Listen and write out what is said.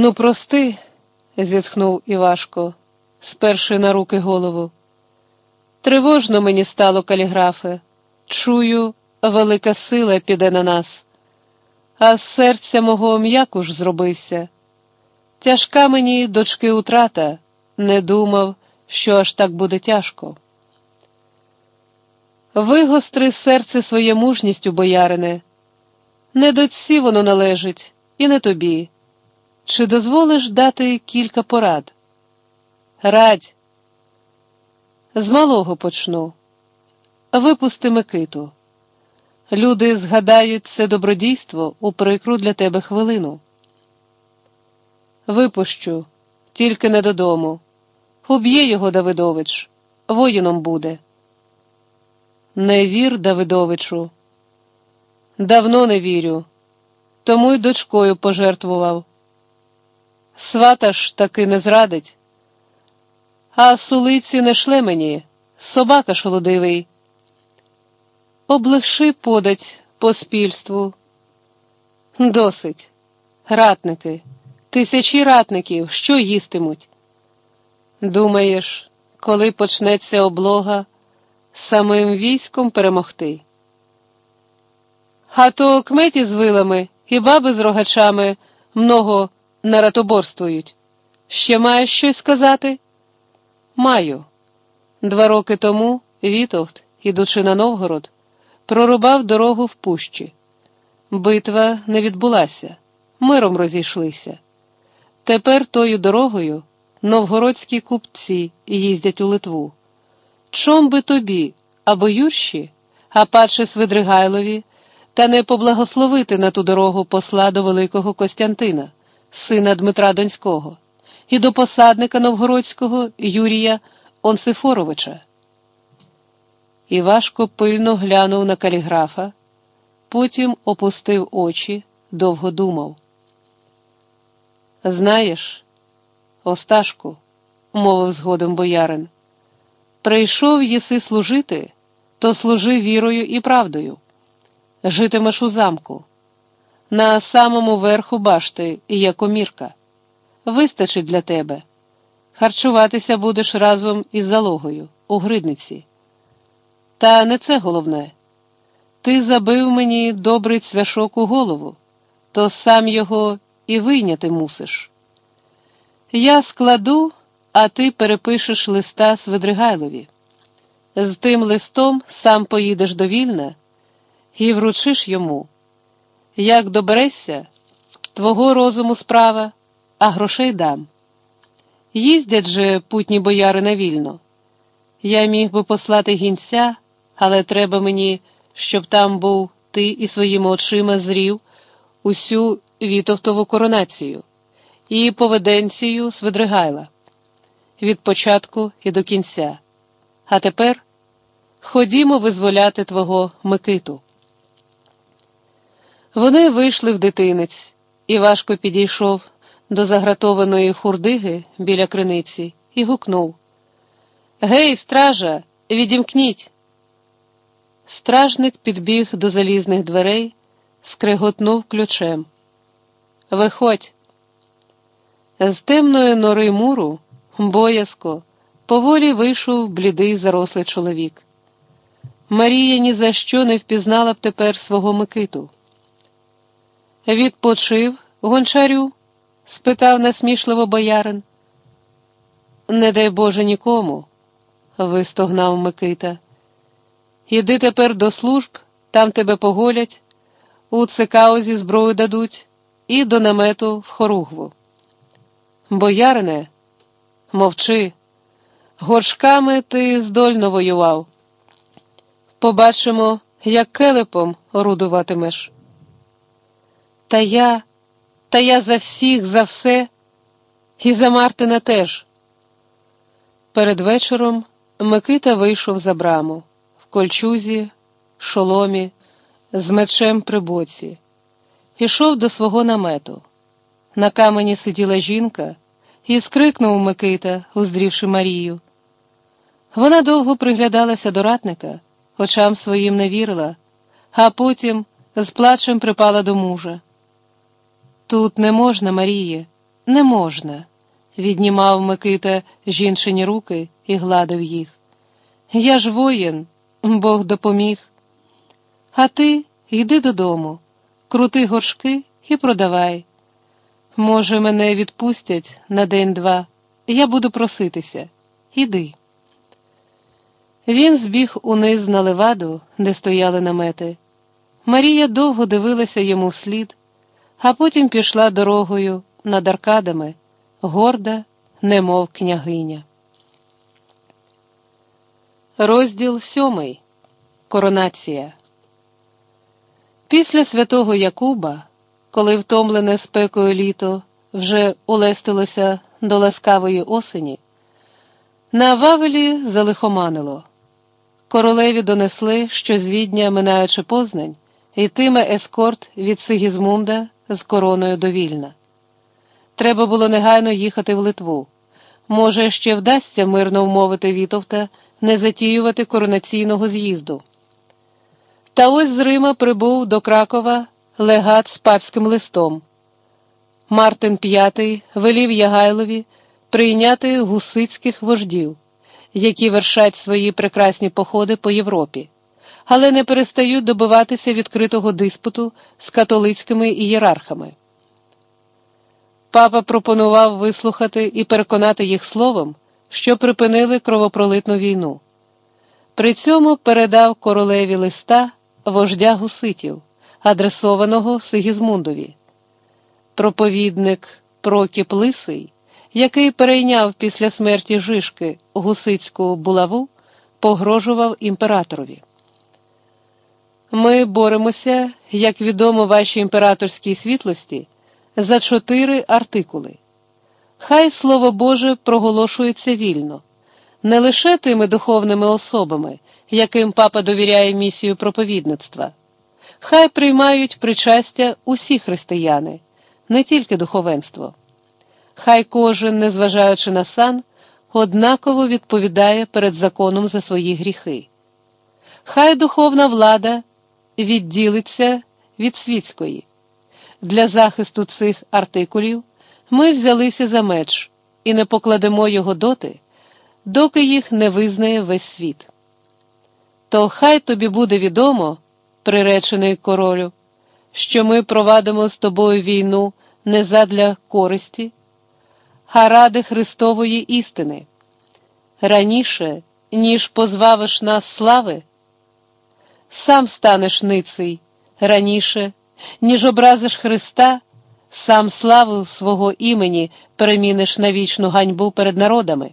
Ну, прости, зітхнув Івашко, сперши на руки голову. Тривожно мені стало каліграфе. Чую, велика сила піде на нас, а з серця мого м'якуш зробився. Тяжка мені дочки утрата, не думав, що аж так буде тяжко. Вигостри серце своє мужністю, боярине, не доці воно належить, і не тобі. Чи дозволиш дати кілька порад? Радь, з малого почну. Випусти Микиту. Люди згадають це добродійство у прикру для тебе хвилину. Випущу, тільки не додому. Уб'є його Давидович, воїном буде. Не вір, Давидовичу. Давно не вірю, тому й дочкою пожертвував. Свата ж таки не зрадить. А сулиці не шле мені, собака шолодивий. Облегши подать поспільству. Досить. Ратники, тисячі ратників, що їстимуть. Думаєш, коли почнеться облога, самим військом перемогти? А то кметі з вилами і баби з рогачами много наратоборствують. Ще маєш щось сказати? Маю. Два роки тому Вітовт, ідучи на Новгород, прорубав дорогу в пущі. Битва не відбулася, миром розійшлися. Тепер тою дорогою новгородські купці їздять у Литву. Чом би тобі або Юрші, а падше Свидригайлові, та не поблагословити на ту дорогу посла до Великого Костянтина, сина Дмитра Донського, і до посадника Новгородського Юрія Онсифоровича. Івашко пильно глянув на каліграфа, потім опустив очі, довго думав. Знаєш, Осташку, мовив згодом боярин, прийшов єси служити, то служи вірою і правдою. Житимеш у замку. На самому верху башти є комірка. Вистачить для тебе. Харчуватися будеш разом із залогою у гридниці. Та не це головне. Ти забив мені добрий цвяшок у голову, то сам його і вийняти мусиш. Я складу, а ти перепишеш листа Свидригайлові. З тим листом сам поїдеш до Вільна і вручиш йому. Як доберешся, твого розуму справа, а грошей дам. Їздять же путні бояри на вільно. Я міг би послати гінця, але треба мені, щоб там був ти і своїми очима зрів усю вітовтову коронацію і поведенцію Свидригайла від початку і до кінця. А тепер ходімо визволяти твого Микиту. Вони вийшли в дитинець, і важко підійшов до загратованої хурдиги біля криниці і гукнув Гей, стража, відімкніть. Стражник підбіг до залізних дверей, скриготнув ключем. Виходь. З темної нори муру, боязко, поволі вийшов блідий зарослий чоловік. Марія ні за що не впізнала б тепер свого Микиту. Відпочив, гончарю? спитав насмішливо боярин. Не дай Боже нікому, вистогнав Микита. Іди тепер до служб, там тебе поголять, у цикаузі зброю дадуть і до намету в хоругву. Боярине, мовчи, горшками ти здольно воював. Побачимо, як келепом орудуватимеш. Та я, та я за всіх, за все, і за Мартина теж. Перед вечором Микита вийшов за браму в кольчузі, шоломі, з мечем при боці, ішов до свого намету. На камені сиділа жінка і скрикнув Микита, уздрівши Марію. Вона довго приглядалася до ратника, очам своїм не вірила, а потім з плачем припала до мужа. Тут не можна, Маріє, не можна, віднімав Микита жінчині руки і гладив їх. Я ж воїн, Бог допоміг. А ти йди додому, крути горшки і продавай. Може, мене відпустять на день-два, я буду проситися. Іди. Він збіг униз на леваду, де стояли намети. Марія довго дивилася йому вслід, а потім пішла дорогою над аркадами, горда, немов княгиня. Розділ сьомий. Коронація. Після святого Якуба, коли втомлене спекою літо вже улестилося до ласкавої осені, на Вавелі залихоманило. Королеві донесли, що з Відня, минаючи Познань, йтиме ескорт від Сигізмунда з короною до Вільна. Треба було негайно їхати в Литву. Може, ще вдасться мирно вмовити Вітовта не затіювати коронаційного з'їзду. Та ось з Рима прибув до Кракова легат з папським листом. Мартин V велів Ягайлові прийняти гусицьких вождів, які вершать свої прекрасні походи по Європі, але не перестають добиватися відкритого диспуту з католицькими ієрархами. Папа пропонував вислухати і переконати їх словом, що припинили кровопролитну війну. При цьому передав королеві листа вождя гуситів, адресованого Сигізмундові. Проповідник Прокіп Лисий, який перейняв після смерті Жишки гусицьку булаву, погрожував імператорові. Ми боремося, як відомо вашій імператорській світлості, за чотири артикули. Хай слово Боже проголошується вільно, не лише тими духовними особами, яким папа довіряє місію проповідництва, хай приймають причастя усі християни, не тільки духовенство. Хай кожен, незважаючи на сан, однаково відповідає перед законом за свої гріхи. Хай духовна влада відділиться від світської. Для захисту цих артикулів ми взялися за меч і не покладемо його доти, доки їх не визнає весь світ. То хай тобі буде відомо, приречений королю, що ми провадимо з тобою війну не задля користі, а ради Христової істини. Раніше, ніж позвавиш нас слави, сам станеш ниций раніше, ніж образиш Христа, сам славу свого імені переміниш на вічну ганьбу перед народами.